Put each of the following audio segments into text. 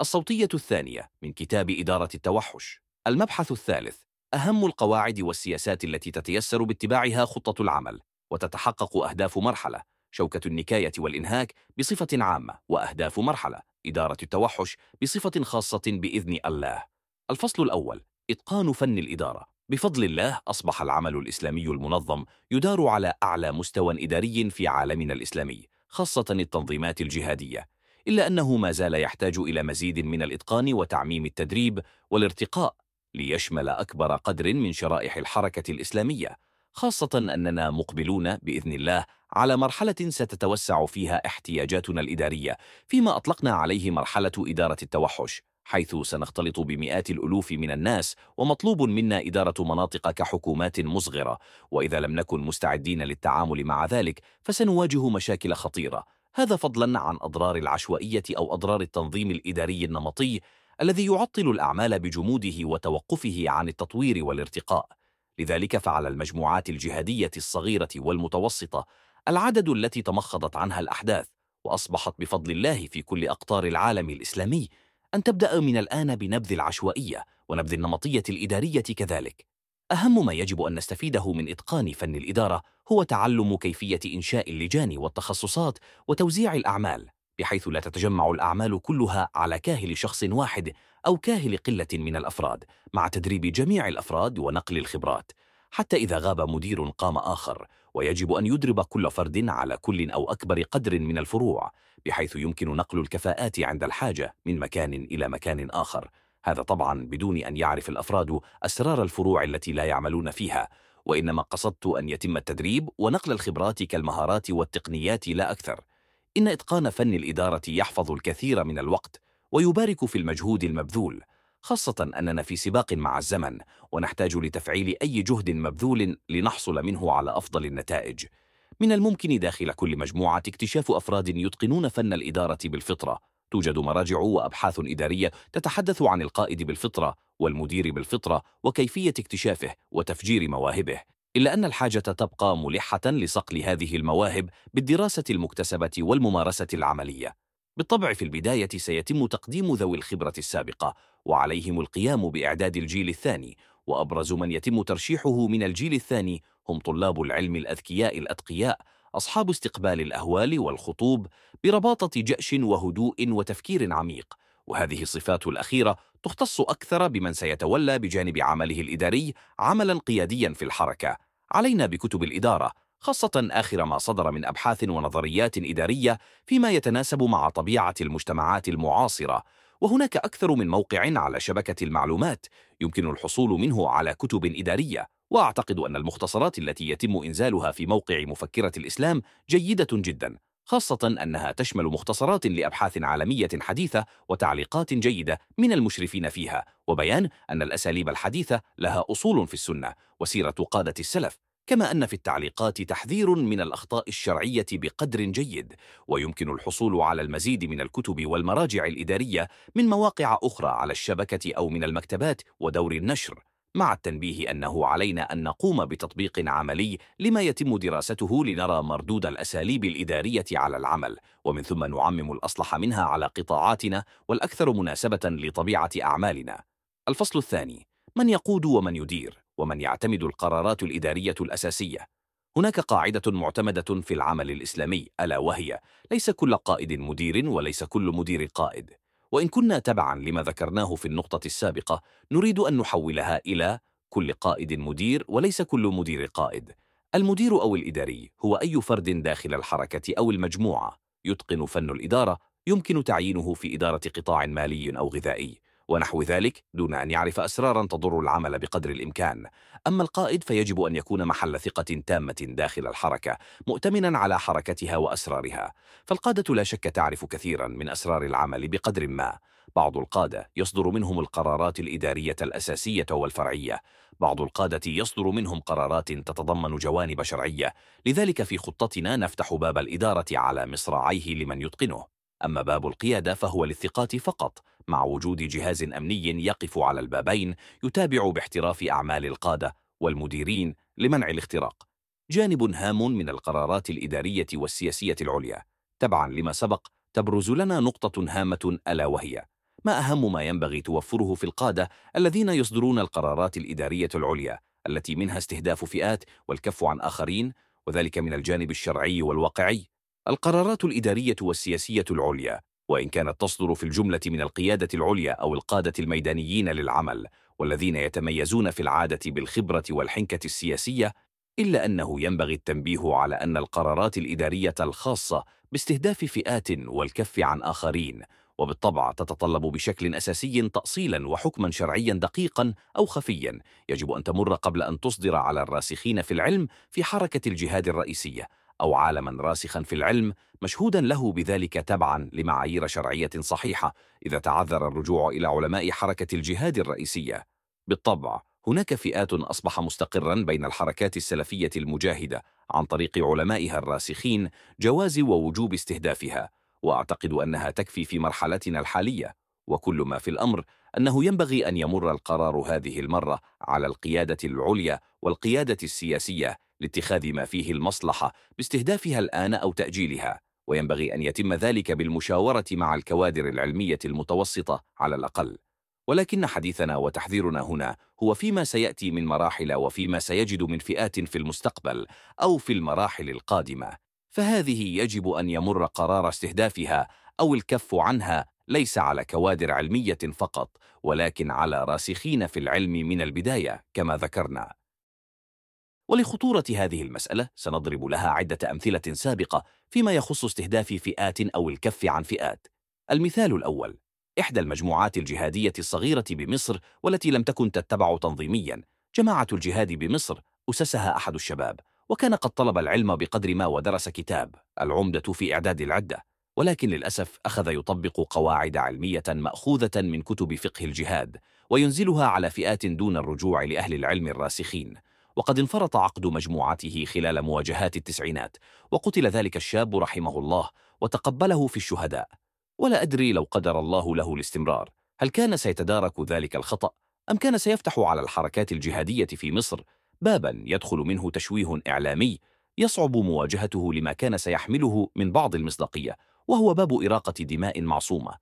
الصوتية الثانية من كتاب إدارة التوحش. المبحث الثالث أهم القواعد والسياسات التي تتيسر باتباعها خطة العمل وتتحقق أهداف مرحلة. شوكة النكاية والإنهاك بصفة عامة وأهداف مرحلة. إدارة التوحش بصفة خاصة بإذن الله. الفصل الأول إتقان فن الإدارة. بفضل الله أصبح العمل الإسلامي المنظم يدار على أعلى مستوى إداري في عالمنا الإسلامي خاصة التنظيمات الجهادية. إلا أنه ما زال يحتاج إلى مزيد من الإتقان وتعميم التدريب والارتقاء ليشمل أكبر قدر من شرائح الحركة الإسلامية خاصة أننا مقبلون بإذن الله على مرحلة ستتوسع فيها احتياجاتنا الإدارية فيما أطلقنا عليه مرحلة إدارة التوحش حيث سنختلط بمئات الألوف من الناس ومطلوب منا إدارة مناطق كحكومات مصغرة وإذا لم نكن مستعدين للتعامل مع ذلك فسنواجه مشاكل خطيرة. هذا فضلا عن أضرار العشوائية أو أضرار التنظيم الإداري النمطي الذي يعطل الأعمال بجموده وتوقفه عن التطوير والارتقاء. لذلك فعلى المجموعات الجهادية الصغيرة والمتوسطة العدد التي تمخضت عنها الأحداث وأصبحت بفضل الله في كل أقطار العالم الإسلامي أن تبدأ من الآن بنبذ العشوائية ونبذ النمطية الإدارية كذلك. أهم ما يجب أن نستفيده من إتقان فن الإدارة هو تعلم كيفية إنشاء اللجان والتخصصات وتوزيع الأعمال بحيث لا تتجمع الأعمال كلها على كاهل شخص واحد أو كاهل قلة من الأفراد مع تدريب جميع الأفراد ونقل الخبرات. حتى إذا غاب مدير قام آخر ويجب أن يدرب كل فرد على كل أو أكبر قدر من الفروع بحيث يمكن نقل الكفاءات عند الحاجة من مكان إلى مكان آخر. هذا طبعا بدون أن يعرف الأفراد أسرار الفروع التي لا يعملون فيها وإنما قصدت أن يتم التدريب ونقل الخبرات كالمهارات والتقنيات لا أكثر. إن إتقان فن الإدارة يحفظ الكثير من الوقت ويبارك في المجهود المبذول خاصة أننا في سباق مع الزمن ونحتاج لتفعيل أي جهد مبذول لنحصل منه على أفضل النتائج. من الممكن داخل كل مجموعة اكتشاف أفراد يتقنون فن الإدارة بالفطرة. توجد مراجع وأبحاث إدارية تتحدث عن القائد بالفطرة والمدير بالفطرة وكيفية اكتشافه وتفجير مواهبه. إلا أن الحاجة تبقى ملحة لصقل هذه المواهب بالدراسة المكتسبة والممارسة العملية. بالطبع في البداية سيتم تقديم ذوي الخبرة السابقة وعليهم القيام بإعداد الجيل الثاني. وأبرز من يتم ترشيحه من الجيل الثاني هم طلاب العلم الأذكياء الأتقياء أصحاب استقبال الأهوال والخطوب برباطة جأش وهدوء وتفكير عميق وهذه الصفات الأخيرة تختص أكثر بمن سيتولى بجانب عمله الإداري عملا قياديا في الحركة. علينا بكتب الإدارة خاصة آخر ما صدر من أبحاث ونظريات إدارية فيما يتناسب مع طبيعة المجتمعات المعاصرة. وهناك أكثر من موقع على شبكة المعلومات يمكن الحصول منه على كتب إدارية. وأعتقد أن المختصرات التي يتم إنزالها في موقع مفكرة الإسلام جيدة جدا خاصة أنها تشمل مختصرات لأبحاث عالمية حديثة وتعليقات جيدة من المشرفين فيها وبيان أن الأساليب الحديثة لها أصول في السنة وسيرة قادة السلف كما أن في التعليقات تحذير من الأخطاء الشرعية بقدر جيد ويمكن الحصول على المزيد من الكتب والمراجع الإدارية من مواقع أخرى على الشبكة أو من المكتبات ودور النشر. مع التنبيه أنه علينا أن نقوم بتطبيق عملي لما يتم دراسته لنرى مردود الأساليب الإدارية على العمل ومن ثم نعمم الأصلح منها على قطاعاتنا والأكثر مناسبة لطبيعة أعمالنا. الفصل الثاني من يقود ومن يدير ومن يعتمد القرارات الإدارية الأساسية. هناك قاعدة معتمدة في العمل الإسلامي ألا وهي ليس كل قائد مدير وليس كل مدير قائد. وإن كنا تبعا لما ذكرناه في النقطة السابقة نريد أن نحولها إلى كل قائد مدير وليس كل مدير قائد. المدير أو الإداري هو أي فرد داخل الحركة أو المجموعة. يتقن فن الإدارة يمكن تعيينه في إدارة قطاع مالي أو غذائي. ونحو ذلك دون أن يعرف أسرارا تضر العمل بقدر الإمكان. أما القائد فيجب أن يكون محل ثقة تامة داخل الحركة مؤتمنا على حركتها وأسرارها. فالقادة لا شك تعرف كثيرا من أسرار العمل بقدر ما. بعض القادة يصدر منهم القرارات الإدارية الأساسية والفرعية. بعض القادة يصدر منهم قرارات تتضمن جوانب شرعية. لذلك في خطتنا نفتح باب الإدارة على مصراعيه لمن يتقنه. أما باب القيادة فهو للثقات فقط مع وجود جهاز أمني يقف على البابين يتابع باحتراف أعمال القادة والمديرين لمنع الاختراق. جانب هام من القرارات الإدارية والسياسية العليا. تبعا لما سبق تبرز لنا نقطة هامة ألا وهي ما أهم ما ينبغي توفره في القادة الذين يصدرون القرارات الإدارية العليا التي منها استهداف فئات والكف عن آخرين وذلك من الجانب الشرعي والواقعي؟ القرارات الإدارية والسياسية العليا وإن كانت تصدر في الجملة من القيادة العليا أو القادة الميدانيين للعمل والذين يتميزون في العادة بالخبرة والحنكة السياسية إلا أنه ينبغي التنبيه على أن القرارات الإدارية الخاصة باستهداف فئات والكف عن آخرين وبالطبع تتطلب بشكل أساسي تأصيلا وحكما شرعيا دقيقا أو خفيا. يجب أن تمر قبل أن تصدر على الراسخين في العلم في حركة الجهاد الرئيسية. أو عالما راسخا في العلم مشهودا له بذلك تبعا لمعايير شرعية صحيحة إذا تعذر الرجوع إلى علماء حركة الجهاد الرئيسية. بالطبع هناك فئات أصبح مستقرا بين الحركات السلفية المجاهدة عن طريق علمائها الراسخين جواز ووجوب استهدافها وأعتقد أنها تكفي في مرحلتنا الحالية. وكل ما في الأمر أنه ينبغي أن يمر القرار هذه المرة على القيادة العليا والقيادة السياسية لاتخاذ ما فيه المصلحة باستهدافها الآن أو تأجيلها وينبغي أن يتم ذلك بالمشاورة مع الكوادر العلمية المتوسطة على الأقل. ولكن حديثنا وتحذيرنا هنا هو فيما سيأتي من مراحل وفيما سيجد من فئات في المستقبل أو في المراحل القادمة فهذه يجب أن يمر قرار استهدافها أو الكف عنها ليس على كوادر علمية فقط ولكن على راسخين في العلم من البداية كما ذكرنا. ولخطورة هذه المسألة سنضرب لها عدة أمثلة سابقة فيما يخص استهداف فئات أو الكف عن فئات. المثال الأول إحدى المجموعات الجهادية الصغيرة بمصر والتي لم تكن تتبع تنظيميا. جماعة الجهاد بمصر أسسها أحد الشباب وكان قد طلب العلم بقدر ما ودرس كتاب العمدة في إعداد العدة. ولكن للأسف أخذ يطبق قواعد علمية مأخوذة من كتب فقه الجهاد وينزلها على فئات دون الرجوع لأهل العلم الراسخين. وقد انفرط عقد مجموعته خلال مواجهات التسعينات وقتل ذلك الشاب رحمه الله وتقبله في الشهداء. ولا أدري لو قدر الله له الاستمرار. هل كان سيتدارك ذلك الخطأ؟ أم كان سيفتح على الحركات الجهادية في مصر؟ بابا يدخل منه تشويه إعلامي يصعب مواجهته لما كان سيحمله من بعض المصداقية وهو باب إراقة دماء معصومة.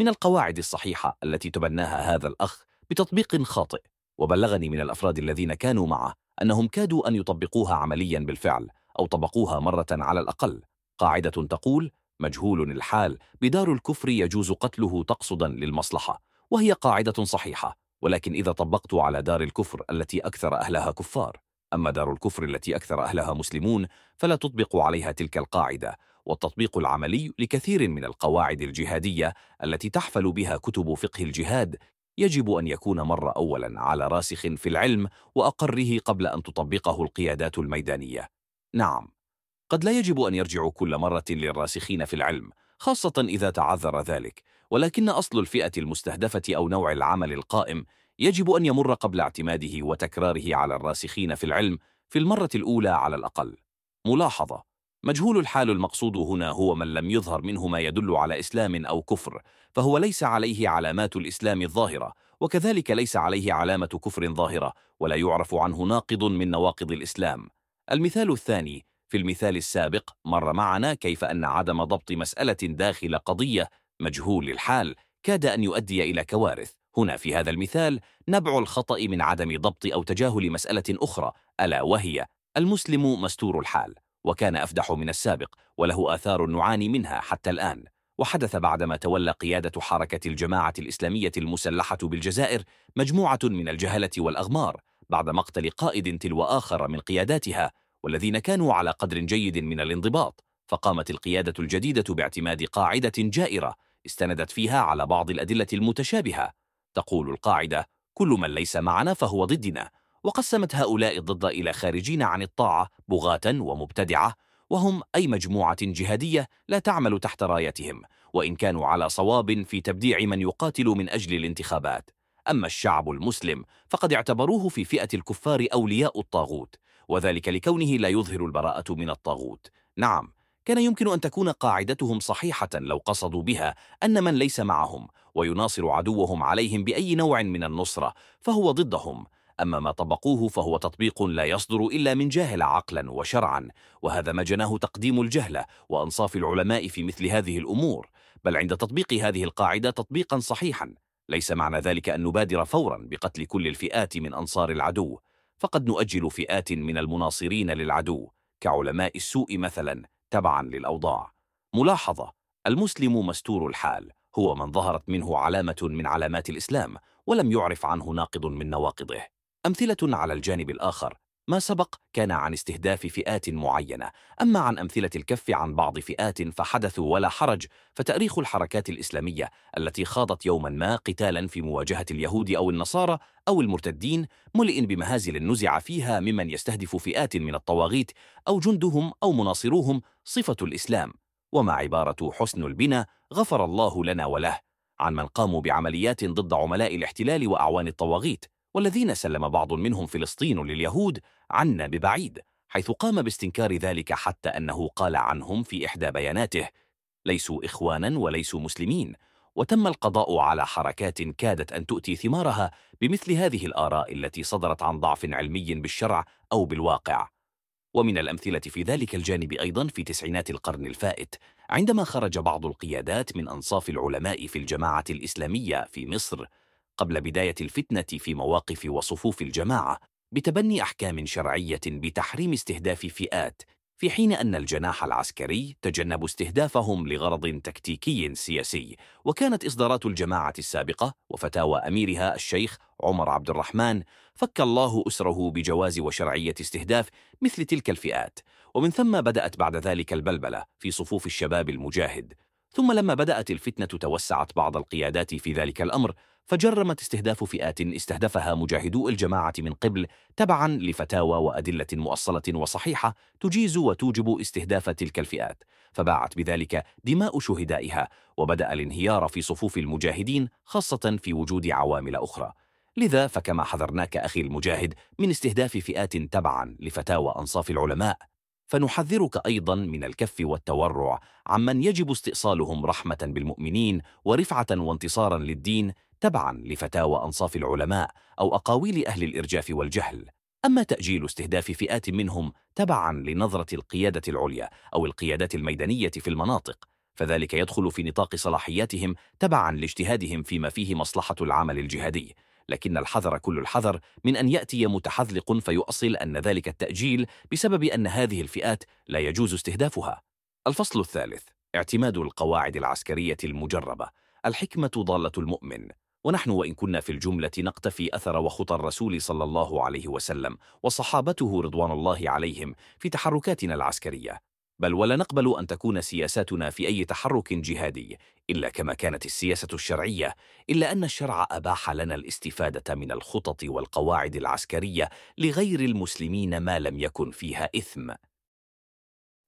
من القواعد الصحيحة التي تبناها هذا الأخ بتطبيق خاطئ. وبلغني من الأفراد الذين كانوا معه أنهم كادوا أن يطبقوها عمليا بالفعل أو طبقوها مرة على الأقل. قاعدة تقول مجهول الحال بدار الكفر يجوز قتله تقصدا للمصلحة. وهي قاعدة صحيحة ولكن إذا طبقت على دار الكفر التي أكثر أهلها كفار. أما دار الكفر التي أكثر أهلها مسلمون فلا تطبق عليها تلك القاعدة. والتطبيق العملي لكثير من القواعد الجهادية التي تحفل بها كتب فقه الجهاد يجب أن يكون مر أولا على راسخ في العلم وأقره قبل أن تطبقه القيادات الميدانية. نعم قد لا يجب أن يرجعوا كل مرة للراسخين في العلم خاصة إذا تعذر ذلك. ولكن أصل الفئة المستهدفة أو نوع العمل القائم يجب أن يمر قبل اعتماده وتكراره على الراسخين في العلم في المرة الأولى على الأقل. ملاحظة مجهول الحال المقصود هنا هو من لم يظهر منه ما يدل على إسلام أو كفر فهو ليس عليه علامات الإسلام الظاهرة وكذلك ليس عليه علامة كفر ظاهرة ولا يعرف عنه ناقض من نواقض الإسلام. المثال الثاني في المثال السابق مر معنا كيف أن عدم ضبط مسألة داخل قضية مجهول الحال كاد أن يؤدي إلى كوارث. هنا في هذا المثال نبع الخطأ من عدم ضبط أو تجاهل مسألة أخرى ألا وهي المسلم مستور الحال. وكان أفدح من السابق وله آثار نعاني منها حتى الآن. وحدث بعدما تولى قيادة حركة الجماعة الإسلامية المسلحة بالجزائر مجموعة من الجهلة والأغمار بعد مقتل قائد تلو آخر من قياداتها والذين كانوا على قدر جيد من الانضباط. فقامت القيادة الجديدة باعتماد قاعدة جائرة استندت فيها على بعض الأدلة المتشابهة. تقول القاعدة كل من ليس معنا فهو ضدنا. وقسمت هؤلاء الضد إلى خارجين عن الطاعة بغاة ومبتدعة وهم أي مجموعة جهادية لا تعمل تحت رايتهم وإن كانوا على صواب في تبديع من يقاتل من أجل الانتخابات. أما الشعب المسلم فقد اعتبروه في فئة الكفار أولياء الطاغوت وذلك لكونه لا يظهر البراءة من الطاغوت. نعم كان يمكن أن تكون قاعدتهم صحيحة لو قصدوا بها أن من ليس معهم ويناصر عدوهم عليهم بأي نوع من النصرة فهو ضدهم. أما ما طبقوه فهو تطبيق لا يصدر إلا من جاهل عقلا وشرعا وهذا ما جناه تقديم الجهلة وأنصاف العلماء في مثل هذه الأمور بل عند تطبيق هذه القاعدة تطبيقا صحيحا ليس معنى ذلك أن نبادر فورا بقتل كل الفئات من أنصار العدو فقد نؤجل فئات من المناصرين للعدو كعلماء السوء مثلا تبعا للأوضاع. ملاحظة المسلم مستور الحال هو من ظهرت منه علامة من علامات الإسلام ولم يعرف عنه ناقض من نواقضه. أمثلة على الجانب الآخر. ما سبق كان عن استهداف فئات معينة. أما عن أمثلة الكف عن بعض فئات فحدثوا ولا حرج فتأريخ الحركات الإسلامية التي خاضت يوما ما قتالا في مواجهة اليهود أو النصارى أو المرتدين ملئ بمهازل نزع فيها ممن يستهدف فئات من الطواغيت أو جندهم أو مناصروهم صفة الإسلام. وما عبارة حسن البنى غفر الله لنا وله. عن من قاموا بعمليات ضد عملاء الاحتلال وأعوان الطواغيت. والذين سلم بعض منهم فلسطين لليهود عنا ببعيد حيث قام باستنكار ذلك حتى أنه قال عنهم في إحدى بياناته ليسوا إخوانا وليسوا مسلمين وتم القضاء على حركات كادت أن تؤتي ثمارها بمثل هذه الآراء التي صدرت عن ضعف علمي بالشرع أو بالواقع. ومن الأمثلة في ذلك الجانب أيضا في تسعينات القرن الفائت عندما خرج بعض القيادات من أنصاف العلماء في الجماعة الإسلامية في مصر قبل بداية الفتنة في مواقف وصفوف الجماعة بتبني أحكام شرعية بتحريم استهداف فئات في حين أن الجناح العسكري تجنب استهدافهم لغرض تكتيكي سياسي. وكانت إصدارات الجماعة السابقة وفتاوى أميرها الشيخ عمر عبد الرحمن فك الله أسره بجواز وشرعية استهداف مثل تلك الفئات. ومن ثم بدأت بعد ذلك البلبلة في صفوف الشباب المجاهد. ثم لما بدأت الفتنة توسعت بعض القيادات في ذلك الأمر فجرمت استهداف فئات استهدفها مجاهدو الجماعة من قبل تبعا لفتاوى وأدلة مؤصلة وصحيحة تجيز وتوجب استهداف تلك الفئات فباعت بذلك دماء شهدائها وبدأ الانهيار في صفوف المجاهدين خاصة في وجود عوامل أخرى. لذا فكما حذرناك أخي المجاهد من استهداف فئات تبعا لفتاوى أنصاف العلماء فنحذرك أيضا من الكف والتورع عمن يجب استئصالهم رحمة بالمؤمنين ورفعة وانتصارا للدين تبعا لفتاوى أنصاف العلماء أو أقاويل أهل الإرجاف والجهل. أما تأجيل استهداف فئات منهم تبعا لنظرة القيادة العليا أو القيادات الميدانية في المناطق فذلك يدخل في نطاق صلاحياتهم تبعا لاجتهادهم فيما فيه مصلحة العمل الجهادي. لكن الحذر كل الحذر من أن يأتي متحذلق فيؤصل أن ذلك التأجيل بسبب أن هذه الفئات لا يجوز استهدافها. الفصل الثالث اعتماد القواعد العسكرية المجربة. الحكمة ضالة المؤمن. ونحن وإن كنا في الجملة نقتفي أثر وخطى الرسول صلى الله عليه وسلم وصحابته رضوان الله عليهم في تحركاتنا العسكرية. بل ولا نقبل أن تكون سياساتنا في أي تحرك جهادي إلا كما كانت السياسة الشرعية إلا أن الشرع أباح لنا الاستفادة من الخطط والقواعد العسكرية لغير المسلمين ما لم يكن فيها إثم.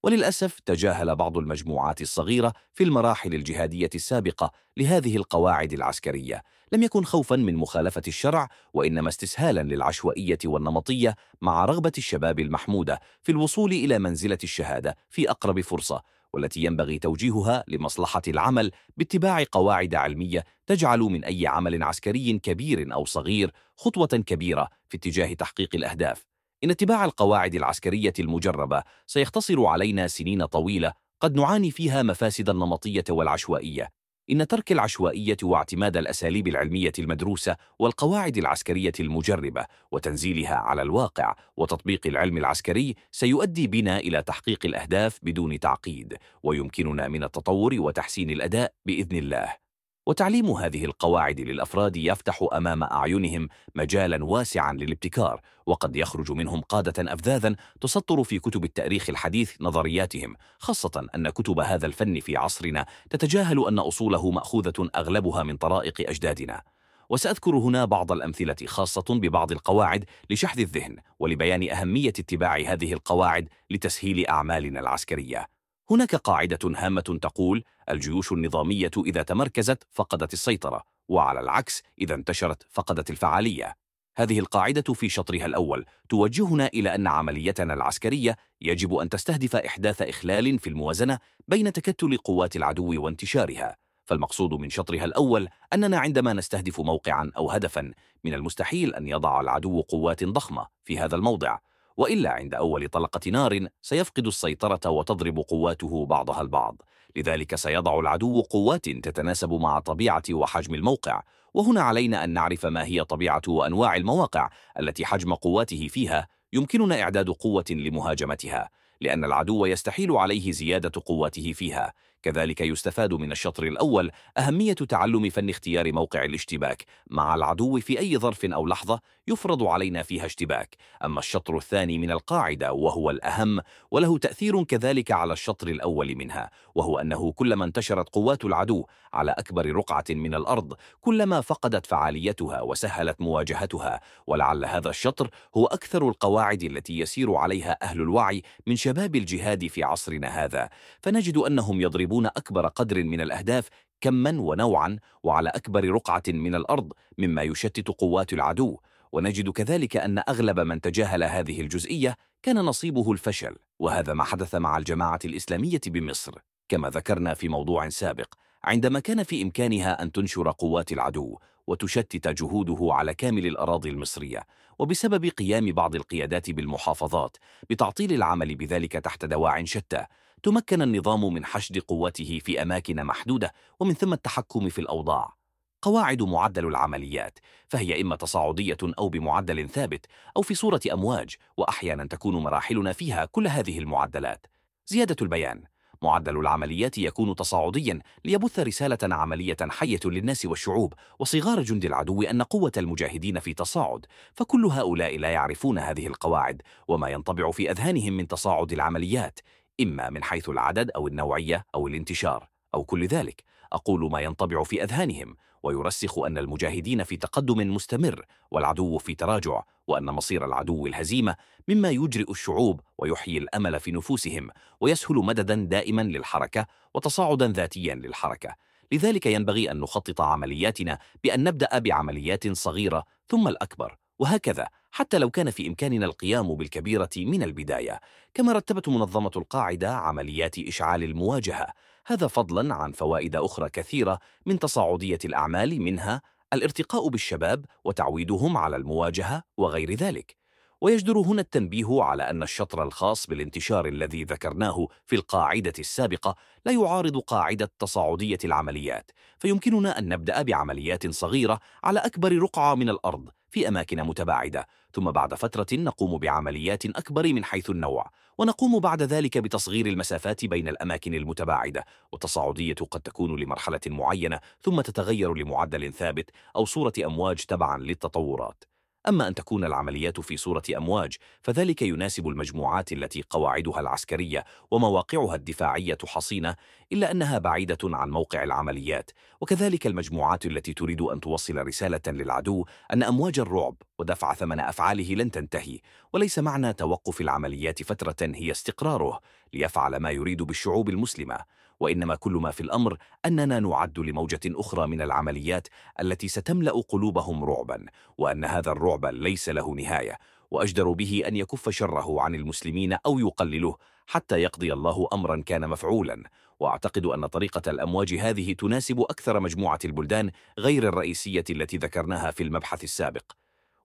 وللأسف تجاهل بعض المجموعات الصغيرة في المراحل الجهادية السابقة لهذه القواعد العسكرية. لم يكن خوفا من مخالفة الشرع وإنما استسهالا للعشوائية والنمطية مع رغبة الشباب المحمودة في الوصول إلى منزلة الشهادة في أقرب فرصة والتي ينبغي توجيهها لمصلحة العمل باتباع قواعد علمية تجعل من أي عمل عسكري كبير أو صغير خطوة كبيرة في اتجاه تحقيق الأهداف. إن اتباع القواعد العسكرية المجربة سيختصر علينا سنين طويلة قد نعاني فيها مفاسد النمطية والعشوائية. إن ترك العشوائية واعتماد الأساليب العلمية المدروسة والقواعد العسكرية المجربة وتنزيلها على الواقع وتطبيق العلم العسكري سيؤدي بنا إلى تحقيق الأهداف بدون تعقيد ويمكننا من التطور وتحسين الأداء بإذن الله. وتعليم هذه القواعد للأفراد يفتح أمام أعينهم مجالا واسعا للابتكار وقد يخرج منهم قادة أفذاذا تسطر في كتب التاريخ الحديث نظرياتهم خاصة أن كتب هذا الفن في عصرنا تتجاهل أن أصوله مأخوذة أغلبها من طرائق أجدادنا. وسأذكر هنا بعض الأمثلة خاصة ببعض القواعد لشحذ الذهن ولبيان أهمية اتباع هذه القواعد لتسهيل أعمالنا العسكرية. هناك قاعدة هامة تقول الجيوش النظامية إذا تمركزت فقدت السيطرة وعلى العكس إذا انتشرت فقدت الفعالية. هذه القاعدة في شطرها الأول. توجهنا إلى أن عمليتنا العسكرية يجب أن تستهدف إحداث إخلال في الموازنة بين تكتل قوات العدو وانتشارها. فالمقصود من شطرها الأول أننا عندما نستهدف موقعا أو هدفا من المستحيل أن يضع العدو قوات ضخمة في هذا الموضع. وإلا عند أول طلقة نار سيفقد السيطرة وتضرب قواته بعضها البعض. لذلك سيضع العدو قوات تتناسب مع طبيعة وحجم الموقع. وهنا علينا أن نعرف ما هي طبيعة وأنواع المواقع التي حجم قواته فيها يمكننا إعداد قوة لمهاجمتها لأن العدو يستحيل عليه زيادة قواته فيها. كذلك يستفاد من الشطر الأول أهمية تعلم فن اختيار موقع الاشتباك. مع العدو في أي ظرف أو لحظة يفرض علينا فيها اشتباك. أما الشطر الثاني من القاعدة وهو الأهم وله تأثير كذلك على الشطر الأول منها وهو أنه كلما انتشرت قوات العدو على أكبر رقعة من الأرض كلما فقدت فعاليتها وسهلت مواجهتها. ولعل هذا الشطر هو أكثر القواعد التي يسير عليها أهل الوعي من شباب الجهاد في عصرنا هذا. فنجد أنهم يضربون أكبر قدر من الأهداف كما ونوعا وعلى أكبر رقعة من الأرض مما يشتت قوات العدو. ونجد كذلك أن أغلب من تجاهل هذه الجزئية كان نصيبه الفشل وهذا ما حدث مع الجماعة الإسلامية بمصر كما ذكرنا في موضوع سابق. عندما كان في إمكانها أن تنشر قوات العدو وتشتت جهوده على كامل الأراضي المصرية وبسبب قيام بعض القيادات بالمحافظات بتعطيل العمل بذلك تحت دواع شتى تمكن النظام من حشد قوته في أماكن محدودة ومن ثم التحكم في الأوضاع. قواعد معدل العمليات فهي إما تصاعدية أو بمعدل ثابت أو في صورة أمواج وأحيانا تكون مراحلنا فيها كل هذه المعدلات. زيادة البيان معدل العمليات يكون تصاعديا ليبث رسالة عملية حية للناس والشعوب وصغار جند العدو أن قوة المجاهدين في تصاعد فكل هؤلاء لا يعرفون هذه القواعد وما ينطبع في أذهانهم من تصاعد العمليات. إما من حيث العدد أو النوعية أو الانتشار أو كل ذلك. أقول ما ينطبع في أذهانهم ويرسخ أن المجاهدين في تقدم مستمر والعدو في تراجع وأن مصير العدو الهزيمة مما يجرئ الشعوب ويحيي الأمل في نفوسهم ويسهل مددا دائما للحركة وتصاعدا ذاتيا للحركة. لذلك ينبغي أن نخطط عملياتنا بأن نبدأ بعمليات صغيرة ثم الأكبر. وهكذا حتى لو كان في إمكاننا القيام بالكبيرة من البداية كما رتبت منظمة القاعدة عمليات إشعال المواجهة هذا فضلا عن فوائد أخرى كثيرة من تصاعدية الأعمال منها الارتقاء بالشباب وتعويدهم على المواجهة وغير ذلك. ويجدر هنا التنبيه على أن الشطر الخاص بالانتشار الذي ذكرناه في القاعدة السابقة لا يعارض قاعدة تصاعدية العمليات فيمكننا أن نبدأ بعمليات صغيرة على أكبر رقعة من الأرض في أماكن متباعدة. ثم بعد فترة نقوم بعمليات أكبر من حيث النوع ونقوم بعد ذلك بتصغير المسافات بين الأماكن المتباعدة. والتصاعدية قد تكون لمرحلة معينة ثم تتغير لمعدل ثابت أو صورة أمواج تبعا للتطورات. أما أن تكون العمليات في صورة أمواج فذلك يناسب المجموعات التي قواعدها العسكرية ومواقعها الدفاعية حصينة إلا أنها بعيدة عن موقع العمليات. وكذلك المجموعات التي تريد أن توصل رسالة للعدو أن أمواج الرعب ودفع ثمن أفعاله لن تنتهي. وليس معنى توقف العمليات فترة هي استقراره ليفعل ما يريد بالشعوب المسلمة. وإنما كل ما في الأمر أننا نعد لموجة أخرى من العمليات التي ستملأ قلوبهم رعبا وأن هذا الرعب ليس له نهاية وأجدر به أن يكف شره عن المسلمين أو يقلله حتى يقضي الله أمرا كان مفعولا. وأعتقد أن طريقة الأمواج هذه تناسب أكثر مجموعة البلدان غير الرئيسية التي ذكرناها في المبحث السابق.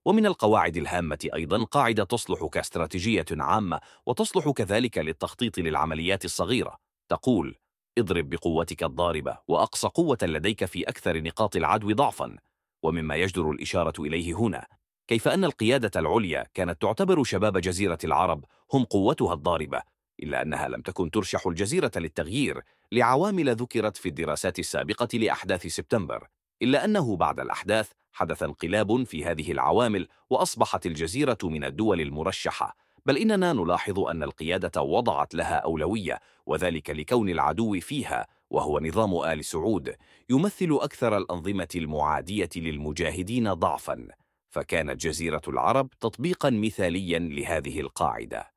ومن القواعد الهامة أيضا قاعدة تصلح كاستراتيجية عامة وتصلح كذلك للتخطيط للعمليات الصغيرة. تقول اضرب بقوتك الضاربة وأقصى قوة لديك في أكثر نقاط العدو ضعفا. ومما يجدر الإشارة إليه هنا كيف أن القيادة العليا كانت تعتبر شباب جزيرة العرب هم قوتها الضاربة إلا أنها لم تكن ترشح الجزيرة للتغيير لعوامل ذكرت في الدراسات السابقة لأحداث سبتمبر. إلا أنه بعد الأحداث حدث انقلاب في هذه العوامل وأصبحت الجزيرة من الدول المرشحة. بل إننا نلاحظ أن القيادة وضعت لها أولوية وذلك لكون العدو فيها وهو نظام آل سعود يمثل أكثر الأنظمة المعادية للمجاهدين ضعفاً فكانت جزيرة العرب تطبيقاً مثالياً لهذه القاعدة.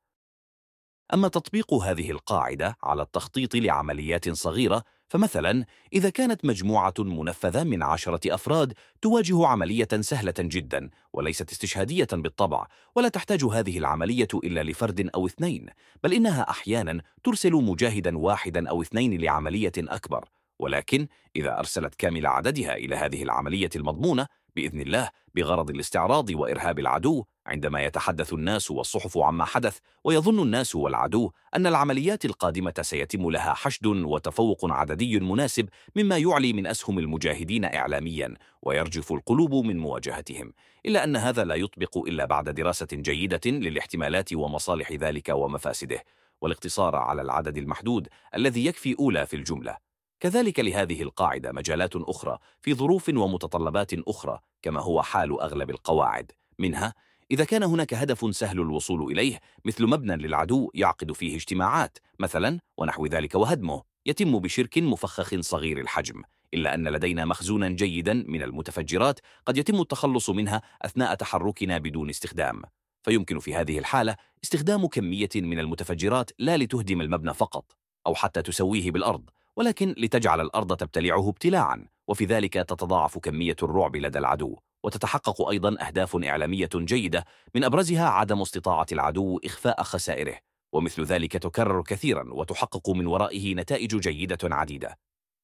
أما تطبيق هذه القاعدة على التخطيط لعمليات صغيرة فمثلا إذا كانت مجموعة منفذة من عشرة أفراد تواجه عملية سهلة جدا وليست استشهادية بالطبع ولا تحتاج هذه العملية إلا لفرد أو اثنين بل إنها أحيانا ترسل مجاهدا واحدا أو اثنين لعملية أكبر. ولكن إذا أرسلت كامل عددها إلى هذه العملية المضمونة بإذن الله بغرض الاستعراض وإرهاب العدو عندما يتحدث الناس والصحف عما حدث ويظن الناس والعدو أن العمليات القادمة سيتم لها حشد وتفوق عددي مناسب مما يعلي من أسهم المجاهدين إعلاميا ويرجف القلوب من مواجهتهم. إلا أن هذا لا يطبق إلا بعد دراسة جيدة للاحتمالات ومصالح ذلك ومفاسده. والاقتصار على العدد المحدود الذي يكفي أولى في الجملة. كذلك لهذه القاعدة مجالات أخرى في ظروف ومتطلبات أخرى كما هو حال أغلب القواعد. منها إذا كان هناك هدف سهل الوصول إليه مثل مبنى للعدو يعقد فيه اجتماعات مثلا ونحو ذلك وهدمه يتم بشرك مفخخ صغير الحجم إلا أن لدينا مخزونا جيدا من المتفجرات قد يتم التخلص منها أثناء تحركنا بدون استخدام. فيمكن في هذه الحالة استخدام كمية من المتفجرات لا لتهدم المبنى فقط أو حتى تسويه بالأرض ولكن لتجعل الأرض تبتلعه ابتلاعا. وفي ذلك تتضاعف كمية الرعب لدى العدو وتتحقق أيضا أهداف إعلامية جيدة من أبرزها عدم استطاعة العدو إخفاء خسائره ومثل ذلك تكرر كثيرا وتحقق من ورائه نتائج جيدة عديدة.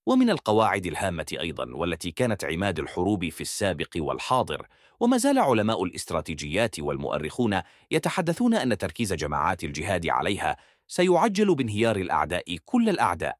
ومن القواعد الهامة أيضا والتي كانت عماد الحروب في السابق والحاضر وما زال علماء الاستراتيجيات والمؤرخون يتحدثون أن تركيز جماعات الجهاد عليها سيعجل بانهيار الأعداء كل الأعداء.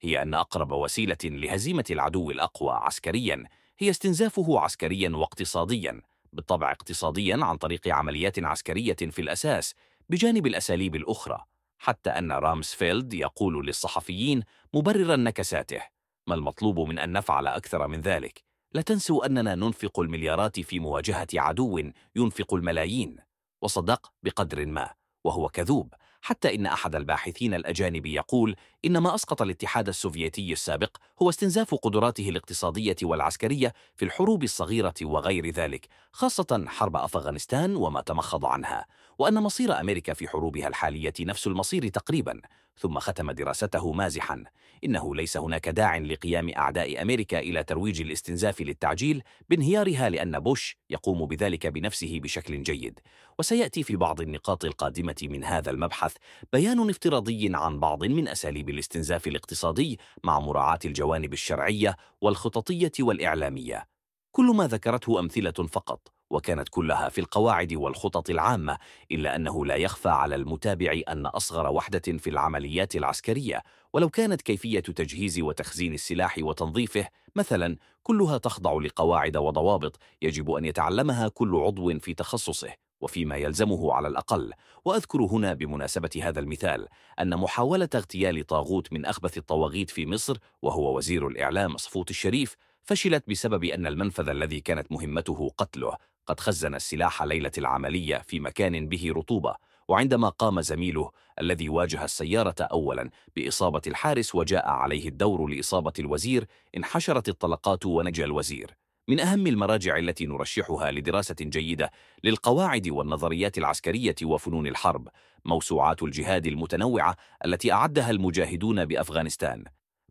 هي أن أقرب وسيلة لهزيمة العدو الأقوى عسكريا هي استنزافه عسكريا واقتصاديا بالطبع اقتصاديا عن طريق عمليات عسكرية في الأساس بجانب الأساليب الأخرى حتى أن رامسفيلد يقول للصحفيين مبررا نكساته ما المطلوب من أن نفعل أكثر من ذلك؟ لا تنسوا أننا ننفق المليارات في مواجهة عدو ينفق الملايين وصدق بقدر ما وهو كذوب. حتى إن أحد الباحثين الأجانب يقول إن ما أسقط الاتحاد السوفيتي السابق هو استنزاف قدراته الاقتصادية والعسكرية في الحروب الصغيرة وغير ذلك خاصة حرب أفغانستان وما تمخض عنها وأن مصير أمريكا في حروبها الحالية نفس المصير تقريبا. ثم ختم دراسته مازحا. إنه ليس هناك داع لقيام أعداء أمريكا إلى ترويج الاستنزاف للتعجيل بانهيارها لأن بوش يقوم بذلك بنفسه بشكل جيد. وسيأتي في بعض النقاط القادمة من هذا المبحث بيان افتراضي عن بعض من أساليب الاستنزاف الاقتصادي مع مراعاة الجوانب الشرعية والخططية والإعلامية. كل ما ذكرته أمثلة فقط. وكانت كلها في القواعد والخطط العامة إلا أنه لا يخفى على المتابع أن أصغر وحدة في العمليات العسكرية. ولو كانت كيفية تجهيز وتخزين السلاح وتنظيفه مثلا كلها تخضع لقواعد وضوابط يجب أن يتعلمها كل عضو في تخصصه وفيما يلزمه على الأقل. وأذكر هنا بمناسبة هذا المثال أن محاولة اغتيال طاغوت من أخبث الطواغيت في مصر وهو وزير الإعلام صفوت الشريف فشلت بسبب أن المنفذ الذي كانت مهمته قتله. قد خزن السلاح ليلة العملية في مكان به رطوبة وعندما قام زميله الذي واجه السيارة أولا بإصابة الحارس وجاء عليه الدور لإصابة الوزير انحشرت الطلقات ونجى الوزير. من أهم المراجع التي نرشحها لدراسة جيدة للقواعد والنظريات العسكرية وفنون الحرب موسوعات الجهاد المتنوعة التي أعدها المجاهدون بأفغانستان.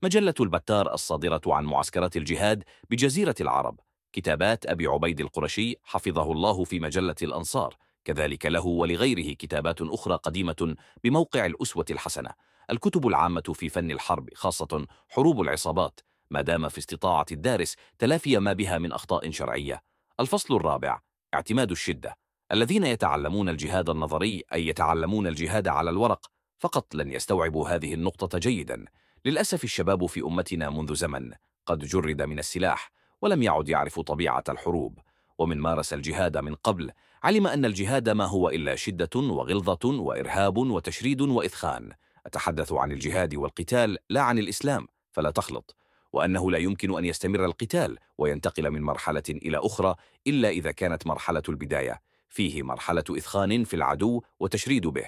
مجلة البتار الصادرة عن معسكرات الجهاد بجزيرة العرب. كتابات أبي عبيد القرشي حفظه الله في مجلة الأنصار. كذلك له ولغيره كتابات أخرى قديمة بموقع الأسوة الحسنة. الكتب العامة في فن الحرب خاصة حروب العصابات ما دام في استطاعة الدارس تلافي ما بها من أخطاء شرعية. الفصل الرابع اعتماد الشدة. الذين يتعلمون الجهاد النظري أي يتعلمون الجهاد على الورق فقط لن يستوعبوا هذه النقطة جيدا. للأسف الشباب في أمتنا منذ زمن قد جرد من السلاح. ولم يعد يعرف طبيعة الحروب. ومن مارس الجهاد من قبل علم أن الجهاد ما هو إلا شدة وغلظة وإرهاب وتشريد وإثخان. أتحدث عن الجهاد والقتال لا عن الإسلام فلا تخلط. وأنه لا يمكن أن يستمر القتال وينتقل من مرحلة إلى أخرى إلا إذا كانت مرحلة البداية. فيه مرحلة إثخان في العدو وتشريد به.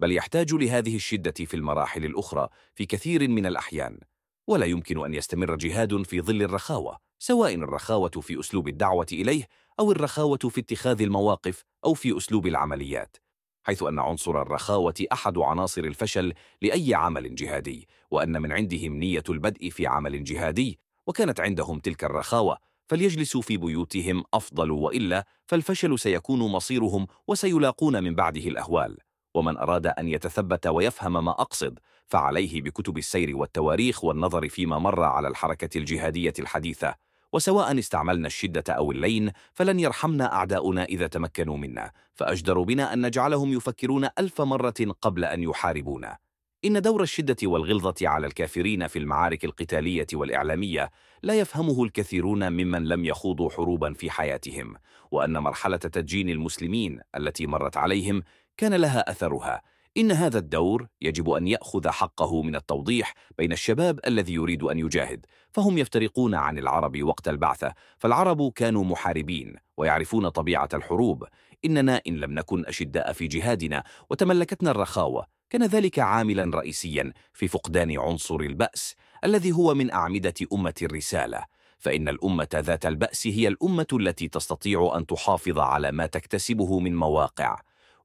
بل يحتاج لهذه الشدة في المراحل الأخرى في كثير من الأحيان. ولا يمكن أن يستمر جهاد في ظل الرخاوة. سواء الرخاوة في أسلوب الدعوة إليه أو الرخاوة في اتخاذ المواقف أو في أسلوب العمليات حيث أن عنصر الرخاوة أحد عناصر الفشل لأي عمل جهادي وأن من عندهم نية البدء في عمل جهادي وكانت عندهم تلك الرخاوة فليجلسوا في بيوتهم أفضل وإلا فالفشل سيكون مصيرهم وسيلاقون من بعده الأهوال ومن أراد أن يتثبت ويفهم ما أقصد فعليه بكتب السير والتواريخ والنظر فيما مر على الحركة الجهادية الحديثة. وسواء استعملنا الشدة أو اللين فلن يرحمنا أعداؤنا إذا تمكنوا منا. فأجدر بنا أن نجعلهم يفكرون ألف مرة قبل أن يحاربونا. إن دور الشدة والغلظة على الكافرين في المعارك القتالية والإعلامية لا يفهمه الكثيرون ممن لم يخوضوا حروبا في حياتهم وأن مرحلة تدجين المسلمين التي مرت عليهم كان لها أثرها. إن هذا الدور يجب أن يأخذ حقه من التوضيح بين الشباب الذي يريد أن يجاهد فهم يفترقون عن العرب وقت البعثة فالعرب كانوا محاربين ويعرفون طبيعة الحروب. إننا إن لم نكن أشداء في جهادنا وتملكتنا الرخاوة كان ذلك عاملا رئيسيا في فقدان عنصر البأس الذي هو من أعمدة أمة الرسالة. فإن الأمة ذات البأس هي الأمة التي تستطيع أن تحافظ على ما تكتسبه من مواقع.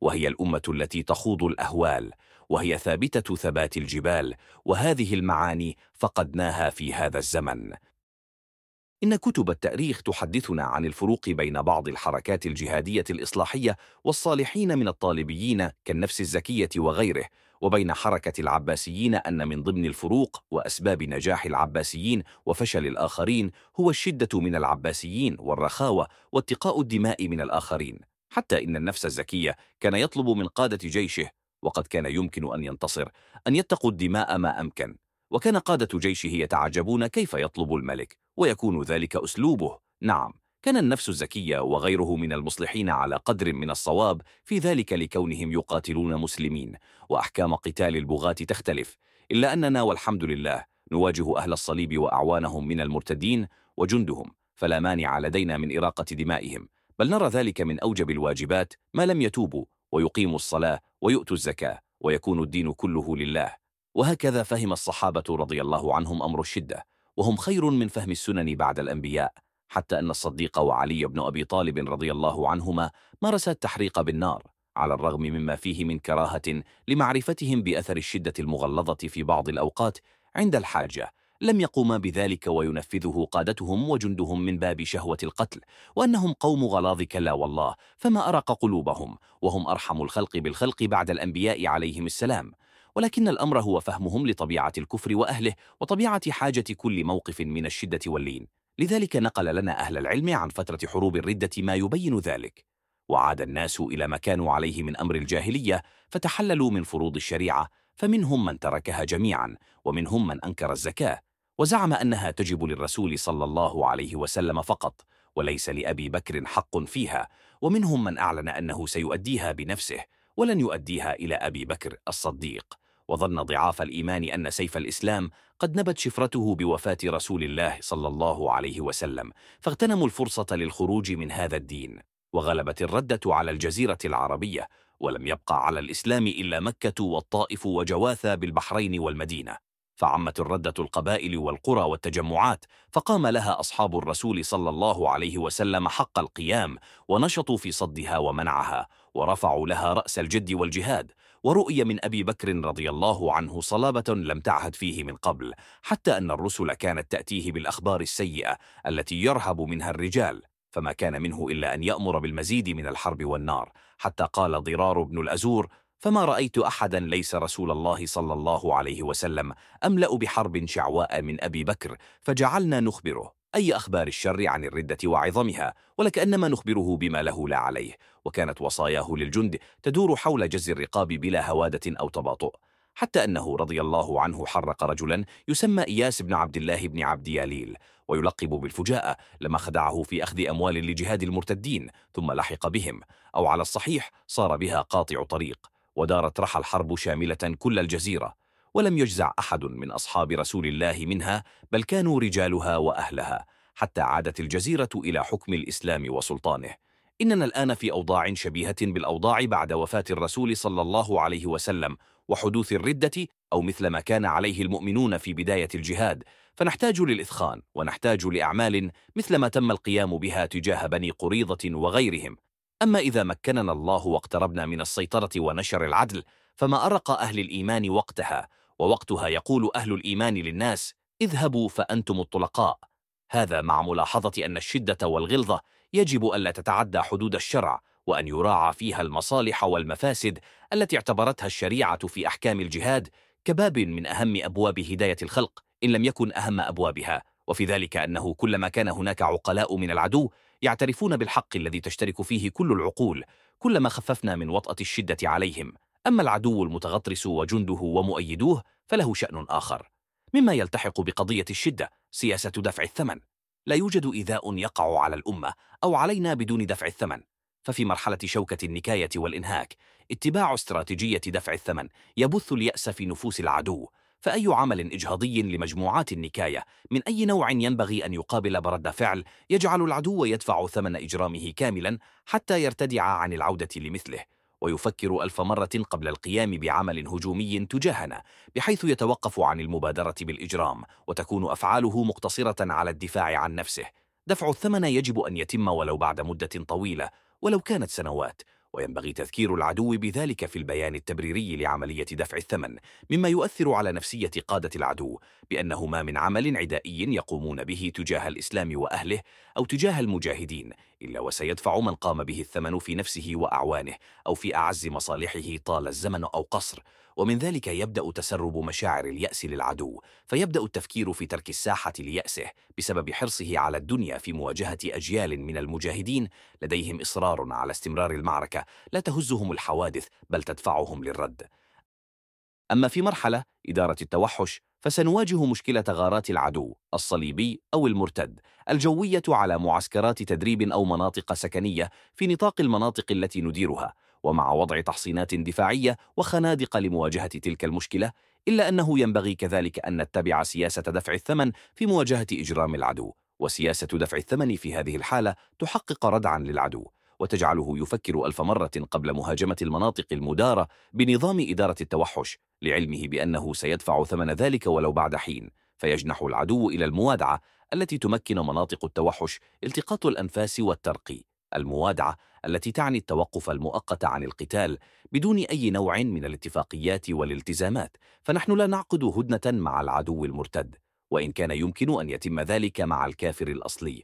وهي الأمة التي تخوض الأهوال وهي ثابتة ثبات الجبال وهذه المعاني فقدناها في هذا الزمن. إن كتب التأريخ تحدثنا عن الفروق بين بعض الحركات الجهادية الإصلاحية والصالحين من الطالبيين كالنفس الزكية وغيره وبين حركة العباسيين أن من ضمن الفروق وأسباب نجاح العباسيين وفشل الآخرين هو الشدة من العباسيين والرخاوة واتقاء الدماء من الآخرين. حتى إن النفس الزكية كان يطلب من قادة جيشه وقد كان يمكن أن ينتصر أن يتقوا الدماء ما أمكن. وكان قادة جيشه يتعجبون كيف يطلب الملك ويكون ذلك أسلوبه. نعم كان النفس الزكية وغيره من المصلحين على قدر من الصواب في ذلك لكونهم يقاتلون مسلمين. وأحكام قتال البغاة تختلف. إلا أننا والحمد لله نواجه أهل الصليب وأعوانهم من المرتدين وجندهم فلا مانع لدينا من إراقة دمائهم. بل نرى ذلك من أوجب الواجبات ما لم يتوبوا ويقيموا الصلاة ويؤتوا الزكاة ويكون الدين كله لله. وهكذا فهم الصحابة رضي الله عنهم أمر الشدة وهم خير من فهم السنن بعد الأنبياء حتى أن الصديق وعلي بن أبي طالب رضي الله عنهما مارس التحريق بالنار على الرغم مما فيه من كراهة لمعرفتهم بأثر الشدة المغلظة في بعض الأوقات عند الحاجة لم يقوما بذلك وينفذه قادتهم وجندهم من باب شهوة القتل وأنهم قوم غلاظ كلا والله فما أرق قلوبهم وهم أرحم الخلق بالخلق بعد الأنبياء عليهم السلام. ولكن الأمر هو فهمهم لطبيعة الكفر وأهله وطبيعة حاجة كل موقف من الشدة واللين. لذلك نقل لنا أهل العلم عن فترة حروب الردة ما يبين ذلك. وعاد الناس إلى ما كانوا عليه من أمر الجاهلية فتحللوا من فروض الشريعة فمنهم من تركها جميعا ومنهم من أنكر الزكاة. وزعم أنها تجب للرسول صلى الله عليه وسلم فقط وليس لأبي بكر حق فيها ومنهم من أعلن أنه سيؤديها بنفسه ولن يؤديها إلى أبي بكر الصديق. وظن ضعاف الإيمان أن سيف الإسلام قد نبت شفرته بوفاة رسول الله صلى الله عليه وسلم فاغتنموا الفرصة للخروج من هذا الدين. وغلبت الردة على الجزيرة العربية ولم يبقى على الإسلام إلا مكة والطائف وجواثة بالبحرين والمدينة. فعمت الردة القبائل والقرى والتجمعات فقام لها أصحاب الرسول صلى الله عليه وسلم حق القيام ونشطوا في صدها ومنعها ورفعوا لها رأس الجد والجهاد ورؤي من أبي بكر رضي الله عنه صلابة لم تعهد فيه من قبل حتى أن الرسل كانت تأتيه بالأخبار السيئة التي يرهب منها الرجال فما كان منه إلا أن يأمر بالمزيد من الحرب والنار حتى قال ضرار بن الأزور فما رأيت أحدا ليس رسول الله صلى الله عليه وسلم أملأ بحرب شعواء من أبي بكر فجعلنا نخبره. أي أخبار الشر عن الردة وعظمها؟ ولكأنما نخبره بما له لا عليه. وكانت وصاياه للجند تدور حول جز الرقاب بلا هوادة أو تباطؤ. حتى أنه رضي الله عنه حرق رجلا يسمى إياس بن عبد الله بن عبد ياليل ويلقب بالفجاءة لما خدعه في أخذ أموال لجهاد المرتدين ثم لحق بهم. أو على الصحيح صار بها قاطع طريق. ودارت رحى الحرب شاملة كل الجزيرة ولم يجزع أحد من أصحاب رسول الله منها بل كانوا رجالها وأهلها حتى عادت الجزيرة إلى حكم الإسلام وسلطانه. إننا الآن في أوضاع شبيهة بالأوضاع بعد وفاة الرسول صلى الله عليه وسلم وحدوث الردة أو مثل ما كان عليه المؤمنون في بداية الجهاد. فنحتاج للإثخان ونحتاج لأعمال مثل ما تم القيام بها تجاه بني قريضة وغيرهم. أما إذا مكننا الله واقتربنا من السيطرة ونشر العدل فما أرق أهل الإيمان وقتها ووقتها يقول أهل الإيمان للناس اذهبوا فأنتم الطلقاء. هذا مع ملاحظة أن الشدة والغلظة يجب ألا تتعدى حدود الشرع وأن يراعى فيها المصالح والمفاسد التي اعتبرتها الشريعة في أحكام الجهاد كباب من أهم أبواب هداية الخلق إن لم يكن أهم أبوابها. وفي ذلك أنه كلما كان هناك عقلاء من العدو يعترفون بالحق الذي تشترك فيه كل العقول كلما خففنا من وطأة الشدة عليهم. أما العدو المتغطرس وجنده ومؤيدوه فله شأن آخر. مما يلتحق بقضية الشدة سياسة دفع الثمن. لا يوجد إيذاء يقع على الأمة أو علينا بدون دفع الثمن. ففي مرحلة شوكة النكاية والإنهاك اتباع استراتيجية دفع الثمن يبث اليأس في نفوس العدو. فأي عمل إجهاضي لمجموعات النكاية من أي نوع ينبغي أن يقابل برد فعل يجعل العدو يدفع ثمن إجرامه كاملا حتى يرتدع عن العودة لمثله ويفكر ألف مرة قبل القيام بعمل هجومي تجاهنا بحيث يتوقف عن المبادرة بالإجرام وتكون أفعاله مقتصرة على الدفاع عن نفسه. دفع الثمن يجب أن يتم ولو بعد مدة طويلة ولو كانت سنوات. وينبغي تذكير العدو بذلك في البيان التبريري لعملية دفع الثمن مما يؤثر على نفسية قادة العدو بأنه ما من عمل عدائي يقومون به تجاه الإسلام وأهله أو تجاه المجاهدين إلا وسيدفع من قام به الثمن في نفسه وأعوانه أو في أعز مصالحه طال الزمن أو قصر. ومن ذلك يبدأ تسرب مشاعر اليأس للعدو فيبدأ التفكير في ترك الساحة ليأسه بسبب حرصه على الدنيا في مواجهة أجيال من المجاهدين. لديهم إصرار على استمرار المعركة لا تهزهم الحوادث بل تدفعهم للرد. أما في مرحلة إدارة التوحش فسنواجه مشكلة غارات العدو الصليبي أو المرتد الجوية على معسكرات تدريب أو مناطق سكنية في نطاق المناطق التي نديرها. ومع وضع تحصينات دفاعية وخنادق لمواجهة تلك المشكلة إلا أنه ينبغي كذلك أن نتبع سياسة دفع الثمن في مواجهة إجرام العدو وسياسة دفع الثمن في هذه الحالة تحقق ردعا للعدو وتجعله يفكر ألف مرة قبل مهاجمة المناطق المدارة بنظام إدارة التوحش لعلمه بأنه سيدفع ثمن ذلك ولو بعد حين فيجنح العدو إلى الموادعة التي تمكن مناطق التوحش التقاط الأنفاس والترقي. الموادعة التي تعني التوقف المؤقت عن القتال بدون أي نوع من الاتفاقيات والالتزامات فنحن لا نعقد هدنة مع العدو المرتد وإن كان يمكن أن يتم ذلك مع الكافر الأصلي.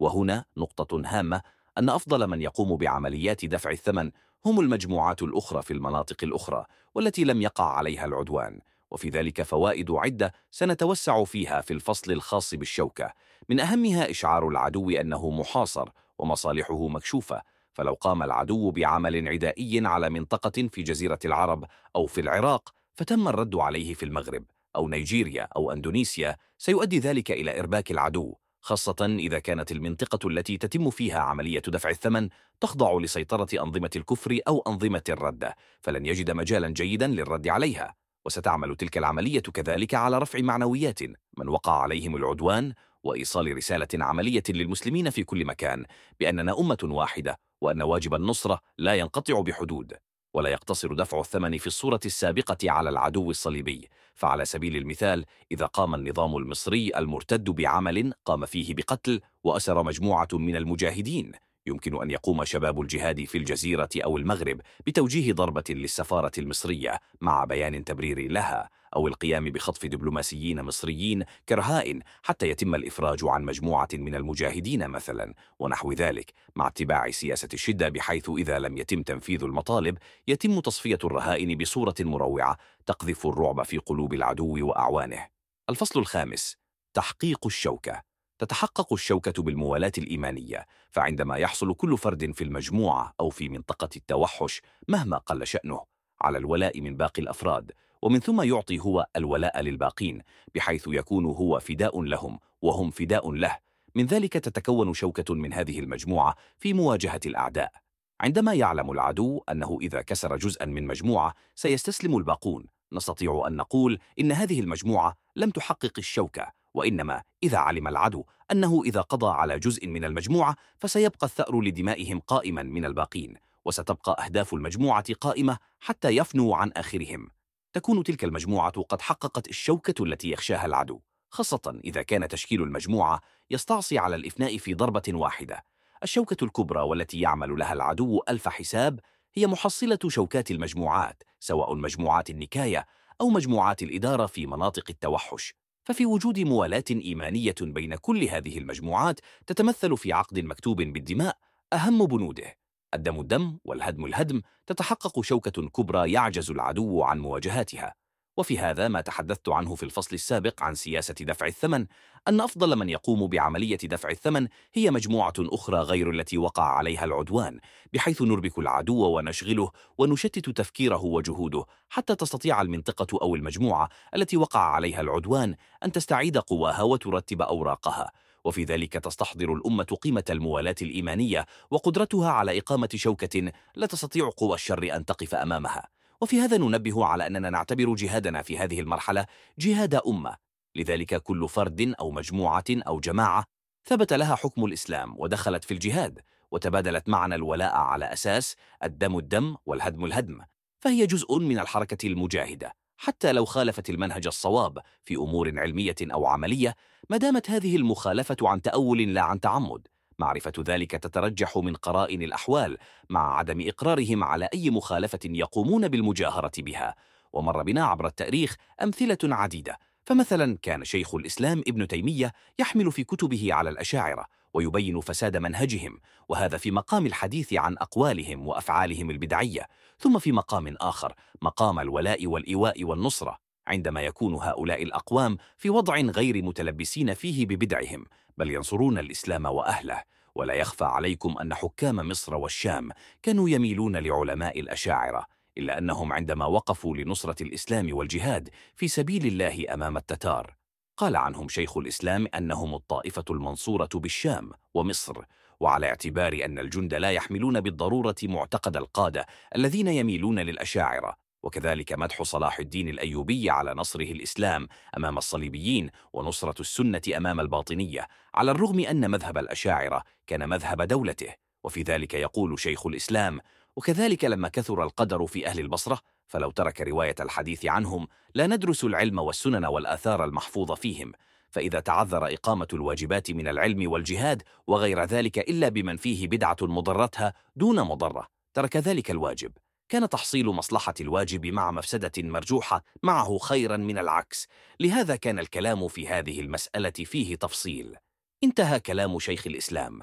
وهنا نقطة هامة أن أفضل من يقوم بعمليات دفع الثمن هم المجموعات الأخرى في المناطق الأخرى والتي لم يقع عليها العدوان وفي ذلك فوائد عدة سنتوسع فيها في الفصل الخاص بالشوكة. من أهمها إشعار العدو أنه محاصر ومصالحه مكشوفة فلو قام العدو بعمل عدائي على منطقة في جزيرة العرب أو في العراق فتم الرد عليه في المغرب أو نيجيريا أو أندونيسيا. سيؤدي ذلك إلى إرباك العدو خاصة إذا كانت المنطقة التي تتم فيها عملية دفع الثمن تخضع لسيطرة أنظمة الكفر أو أنظمة الردة فلن يجد مجالا جيدا للرد عليها. وستعمل تلك العملية كذلك على رفع معنويات من وقع عليهم العدوان وإيصال رسالة عملية للمسلمين في كل مكان بأننا أمة واحدة. وأن واجب النصرة لا ينقطع بحدود ولا يقتصر دفع الثمن في الصورة السابقة على العدو الصليبي. فعلى سبيل المثال إذا قام النظام المصري المرتد بعمل قام فيه بقتل وأسر مجموعة من المجاهدين. يمكن أن يقوم شباب الجهاد في الجزيرة أو المغرب بتوجيه ضربة للسفارة المصرية مع بيان تبرير لها أو القيام بخطف دبلوماسيين مصريين كرهائن حتى يتم الإفراج عن مجموعة من المجاهدين مثلا ونحو ذلك. مع اتباع سياسة الشدة بحيث إذا لم يتم تنفيذ المطالب يتم تصفية الرهائن بصورة مروعة تقذف الرعب في قلوب العدو وأعوانه. الفصل الخامس تحقيق الشوكة. تتحقق الشوكة بالموالاة الإيمانية فعندما يحصل كل فرد في المجموعة أو في منطقة التوحش مهما قل شأنه على الولاء من باقي الأفراد ومن ثم يعطي هو الولاء للباقين بحيث يكون هو فداء لهم وهم فداء له. من ذلك تتكون شوكة من هذه المجموعة في مواجهة الأعداء. عندما يعلم العدو أنه إذا كسر جزءا من مجموعة سيستسلم الباقون. نستطيع أن نقول إن هذه المجموعة لم تحقق الشوكة. وإنما إذا علم العدو أنه إذا قضى على جزء من المجموعة فسيبقى الثأر لدمائهم قائما من الباقين وستبقى أهداف المجموعة قائمة حتى يفنوا عن آخرهم. تكون تلك المجموعة قد حققت الشوكة التي يخشاها العدو خاصة إذا كان تشكيل المجموعة يستعصي على الإفناء في ضربة واحدة. الشوكة الكبرى والتي يعمل لها العدو ألف حساب هي محصلة شوكات المجموعات سواء مجموعات النكاية أو مجموعات الإدارة في مناطق التوحش. ففي وجود موالاة إيمانية بين كل هذه المجموعات تتمثل في عقد مكتوب بالدماء أهم بنوده. الدم الدم والهدم الهدم تتحقق شوكة كبرى يعجز العدو عن مواجهاتها. وفي هذا ما تحدثت عنه في الفصل السابق عن سياسة دفع الثمن أن أفضل من يقوم بعملية دفع الثمن هي مجموعة أخرى غير التي وقع عليها العدوان بحيث نربك العدو ونشغله ونشتت تفكيره وجهوده حتى تستطيع المنطقة أو المجموعة التي وقع عليها العدوان أن تستعيد قواها وترتب أوراقها. وفي ذلك تستحضر الأمة قيمة الموالاة الإيمانية وقدرتها على إقامة شوكة لا تستطيع قوى الشر أن تقف أمامها. وفي هذا ننبه على أننا نعتبر جهادنا في هذه المرحلة جهاد أمة. لذلك كل فرد أو مجموعة أو جماعة ثبت لها حكم الإسلام ودخلت في الجهاد وتبادلت معنا الولاء على أساس الدم الدم والهدم الهدم فهي جزء من الحركة المجاهدة. حتى لو خالفت المنهج الصواب في أمور علمية أو عملية ما دامت هذه المخالفة عن تأول لا عن تعمد. معرفة ذلك تترجح من قرائن الأحوال مع عدم إقرارهم على أي مخالفة يقومون بالمجاهرة بها. ومر بنا عبر التاريخ أمثلة عديدة. فمثلا كان شيخ الإسلام ابن تيمية يحمل في كتبه على الأشاعرة ويبين فساد منهجهم وهذا في مقام الحديث عن أقوالهم وأفعالهم البدعية. ثم في مقام آخر مقام الولاء والإيواء والنصرة. عندما يكون هؤلاء الأقوام في وضع غير متلبسين فيه ببدعهم بل ينصرون الإسلام وأهله. ولا يخفى عليكم أن حكام مصر والشام كانوا يميلون لعلماء الأشاعرة إلا أنهم عندما وقفوا لنصرة الإسلام والجهاد في سبيل الله أمام التتار. قال عنهم شيخ الإسلام أنهم الطائفة المنصورة بالشام ومصر وعلى اعتبار أن الجند لا يحملون بالضرورة معتقد القادة الذين يميلون للأشاعرة. وكذلك مدح صلاح الدين الأيوبي على نصره الإسلام أمام الصليبيين ونصرة السنة أمام الباطنية على الرغم أن مذهب الأشاعرة كان مذهب دولته وفي ذلك يقول شيخ الإسلام وكذلك لما كثر القدر في أهل البصرة فلو ترك رواية الحديث عنهم لا ندرس العلم والسنن والآثار المحفوظة فيهم فإذا تعذر إقامة الواجبات من العلم والجهاد وغير ذلك إلا بمن فيه بدعة مضرتها دون مضرة ترك ذلك الواجب. كان تحصيل مصلحة الواجب مع مفسدة مرجوحة معه خيرا من العكس لهذا كان الكلام في هذه المسألة فيه تفصيل. انتهى كلام شيخ الإسلام.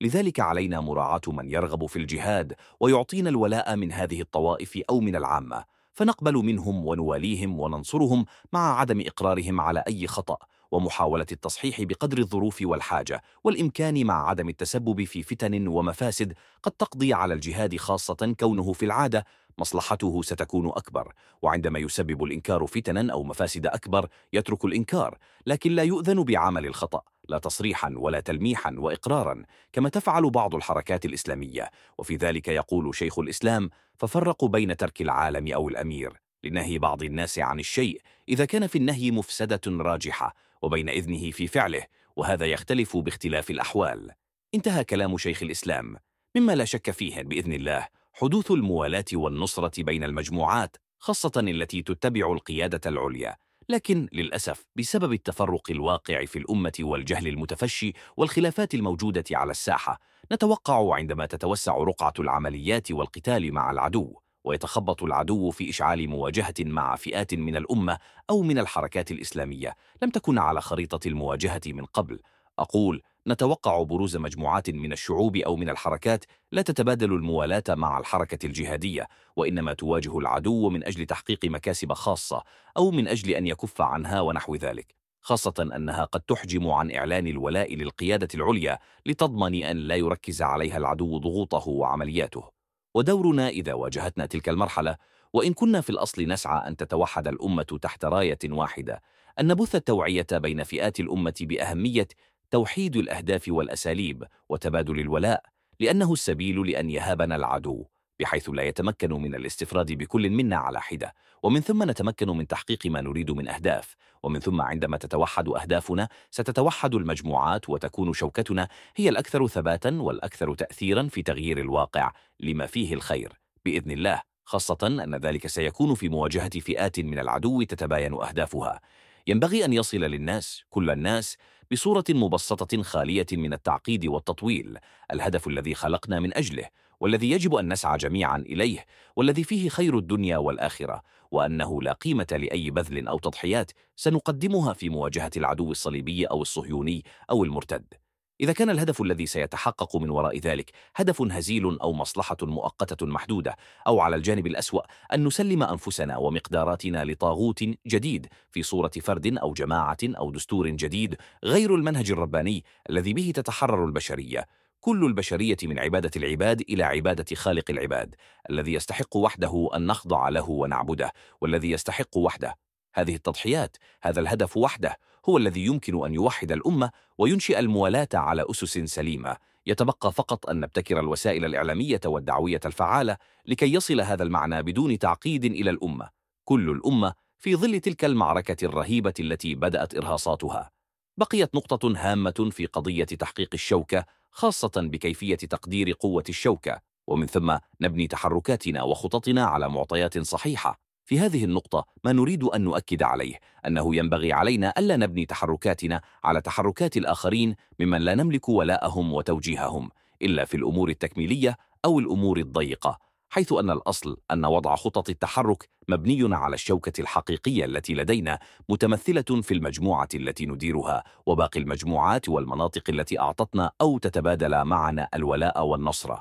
لذلك علينا مراعاة من يرغب في الجهاد ويعطينا الولاء من هذه الطوائف أو من العامة فنقبل منهم ونواليهم وننصرهم مع عدم إقرارهم على أي خطأ ومحاولة التصحيح بقدر الظروف والحاجة والإمكان مع عدم التسبب في فتن ومفاسد قد تقضي على الجهاد خاصة كونه في العادة مصلحته ستكون أكبر. وعندما يسبب الإنكار فتنا أو مفاسد أكبر يترك الإنكار لكن لا يؤذن بعمل الخطأ لا تصريحا ولا تلميحا وإقرارا كما تفعل بعض الحركات الإسلامية. وفي ذلك يقول شيخ الإسلام ففرقوا بين ترك العالم أو الأمير لنهي بعض الناس عن الشيء إذا كان في النهي مفسدة راجحة وبين إذنه في فعله وهذا يختلف باختلاف الأحوال. انتهى كلام شيخ الإسلام. مما لا شك فيه بإذن الله حدوث الموالاة والنصرة بين المجموعات خاصة التي تتبع القيادة العليا. لكن للأسف بسبب التفرق الواقع في الأمة والجهل المتفشي والخلافات الموجودة على الساحة نتوقع عندما تتوسع رقعة العمليات والقتال مع العدو ويتخبط العدو في إشعال مواجهة مع فئات من الأمة أو من الحركات الإسلامية. لم تكن على خريطة المواجهة من قبل. أقول نتوقع بروز مجموعات من الشعوب أو من الحركات لا تتبادل الموالاة مع الحركة الجهادية وإنما تواجه العدو من أجل تحقيق مكاسب خاصة أو من أجل أن يكف عنها ونحو ذلك. خاصة أنها قد تحجم عن إعلان الولاء للقيادة العليا لتضمن أن لا يركز عليها العدو ضغوطه وعملياته. ودورنا إذا واجهتنا تلك المرحلة وإن كنا في الأصل نسعى أن تتوحد الأمة تحت راية واحدة أن نبث التوعية بين فئات الأمة بأهمية توحيد الأهداف والأساليب وتبادل الولاء لأنه السبيل لأن يهابنا العدو. بحيث لا يتمكن من الاستفراد بكل منا على حدة. ومن ثم نتمكن من تحقيق ما نريد من أهداف. ومن ثم عندما تتوحد أهدافنا ستتوحد المجموعات وتكون شوكتنا هي الأكثر ثباتا والأكثر تأثيرا في تغيير الواقع لما فيه الخير. بإذن الله خاصة أن ذلك سيكون في مواجهة فئات من العدو تتباين أهدافها. ينبغي أن يصل للناس كل الناس بصورة مبسطة خالية من التعقيد والتطويل. الهدف الذي خلقنا من أجله والذي يجب أن نسعى جميعا إليه والذي فيه خير الدنيا والآخرة وأنه لا قيمة لأي بذل أو تضحيات سنقدمها في مواجهة العدو الصليبي أو الصهيوني أو المرتد. إذا كان الهدف الذي سيتحقق من وراء ذلك هدف هزيل أو مصلحة مؤقتة محدودة أو على الجانب الأسوأ أن نسلم أنفسنا ومقداراتنا لطاغوت جديد في صورة فرد أو جماعة أو دستور جديد غير المنهج الرباني الذي به تتحرر البشرية. كل البشرية من عبادة العباد إلى عبادة خالق العباد الذي يستحق وحده أن نخضع له ونعبده والذي يستحق وحده. هذه التضحيات هذا الهدف وحده هو الذي يمكن أن يوحد الأمة وينشئ الموالاة على أسس سليمة. يتبقى فقط أن نبتكر الوسائل الإعلامية والدعوية الفعالة لكي يصل هذا المعنى بدون تعقيد إلى الأمة. كل الأمة في ظل تلك المعركة الرهيبة التي بدأت إرهاصاتها. بقيت نقطة هامة في قضية تحقيق الشوكة خاصة بكيفية تقدير قوة الشوكة ومن ثم نبني تحركاتنا وخططنا على معطيات صحيحة. في هذه النقطة ما نريد أن نؤكد عليه أنه ينبغي علينا ألا نبني تحركاتنا على تحركات الآخرين ممن لا نملك ولاءهم وتوجيههم إلا في الأمور التكميلية أو الأمور الضيقة. حيث أن الأصل أن وضع خطط التحرك مبني على الشوكة الحقيقية التي لدينا متمثلة في المجموعة التي نديرها وباقي المجموعات والمناطق التي أعطتنا أو تتبادل معنا الولاء والنصر.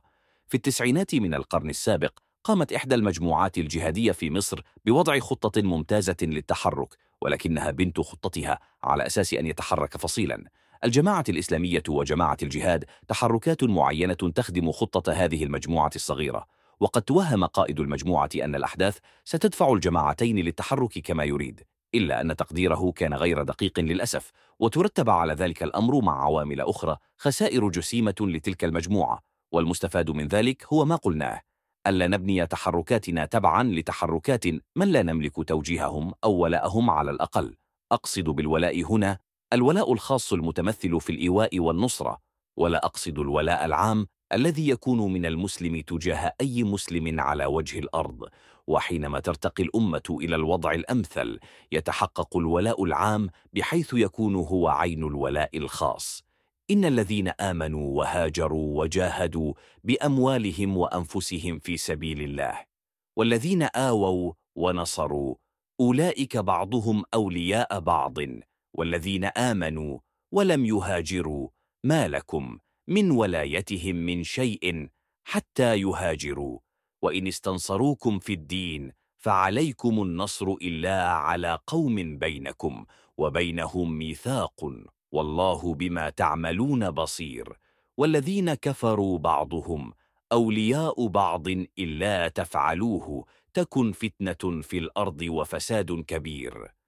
في التسعينات من القرن السابق قامت إحدى المجموعات الجهادية في مصر بوضع خطة ممتازة للتحرك ولكنها بنت خطتها على أساس أن يتحرك فصيلا. الجماعة الإسلامية وجماعة الجهاد تحركات معينة تخدم خطة هذه المجموعة الصغيرة. وقد توهم قائد المجموعة أن الأحداث ستدفع الجماعتين للتحرك كما يريد إلا أن تقديره كان غير دقيق للأسف وترتب على ذلك الأمر مع عوامل أخرى خسائر جسيمة لتلك المجموعة والمستفاد من ذلك هو ما قلناه ألا نبني تحركاتنا تبعا لتحركات من لا نملك توجيههم أو ولاءهم على الأقل. أقصد بالولاء هنا الولاء الخاص المتمثل في الإيواء والنصرة ولا أقصد الولاء العام الذي يكون من المسلم تجاه أي مسلم على وجه الأرض وحينما ترتقي الأمة إلى الوضع الأمثل يتحقق الولاء العام بحيث يكون هو عين الولاء الخاص. إن الذين آمنوا وهاجروا وجاهدوا بأموالهم وأنفسهم في سبيل الله والذين آووا ونصروا أولئك بعضهم أولياء بعض والذين آمنوا ولم يهاجروا ما لكم؟ من ولايتهم من شيء حتى يهاجروا وإن استنصروكم في الدين فعليكم النصر إلا على قوم بينكم وبينهم ميثاق والله بما تعملون بصير والذين كفروا بعضهم أولياء بعض إلا تفعلوه تكن فتنة في الأرض وفساد كبير.